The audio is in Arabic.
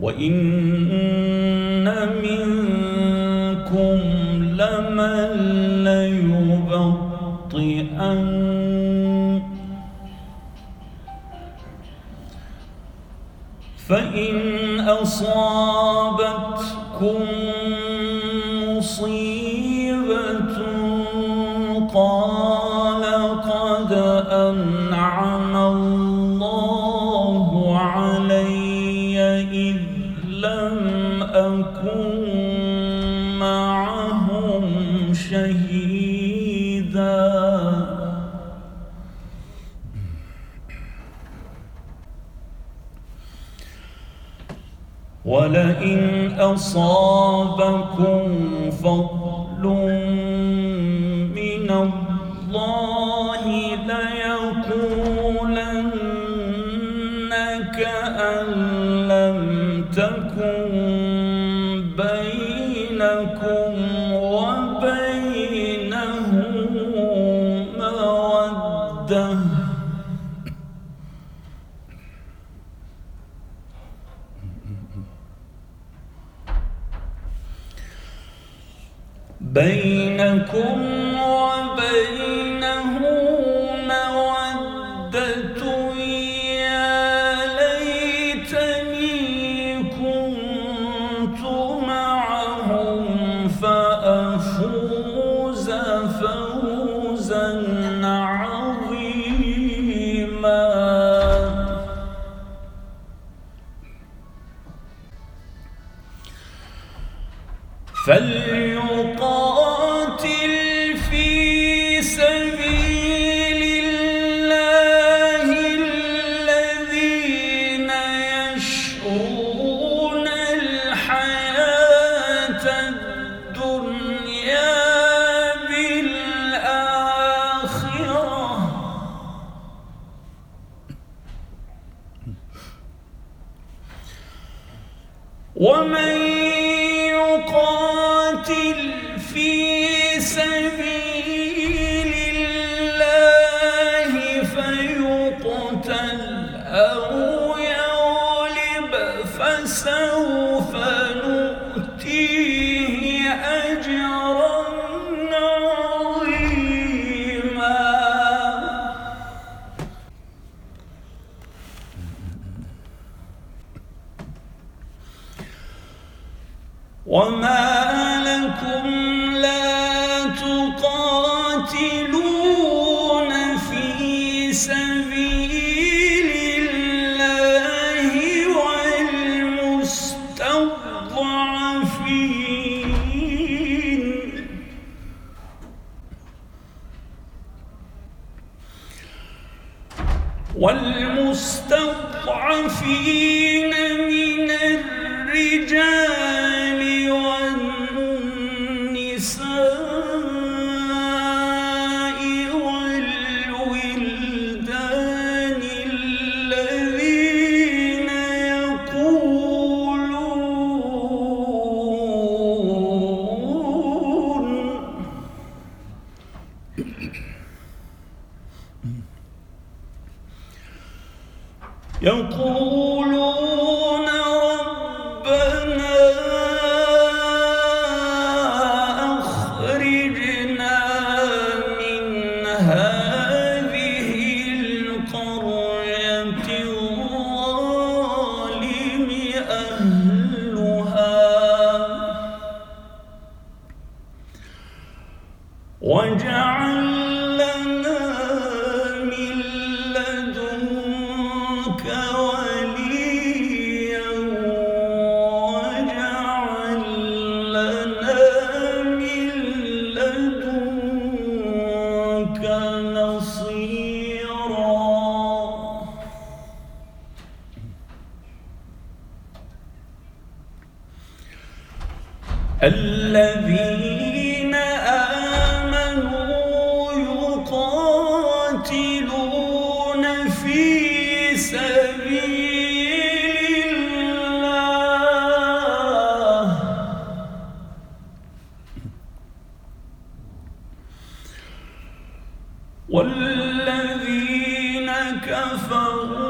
وإن منكم لمن ليبطئن فإن أصابتكم مصيبة قال قد أنعم الله ولئن أصابكم فضل من الله ليقولن كأن لم تكن بينكم بينكم وبينه مودة يا ليتني كنت معهم فأفوز فوزا عظيما فليقاتل ومن يقاتل في سبيل الله فيقتل أو يغلب فسوف وما لكم لا تقاتلون في سبيل الله والمستضعفين. والمستضعفين من الرجال يقولون ربنا أخرجنا من هذه القرية الظالم أهلها. واجعل الذين آمنوا يقاتلون في سبيل الله. والذين كفروا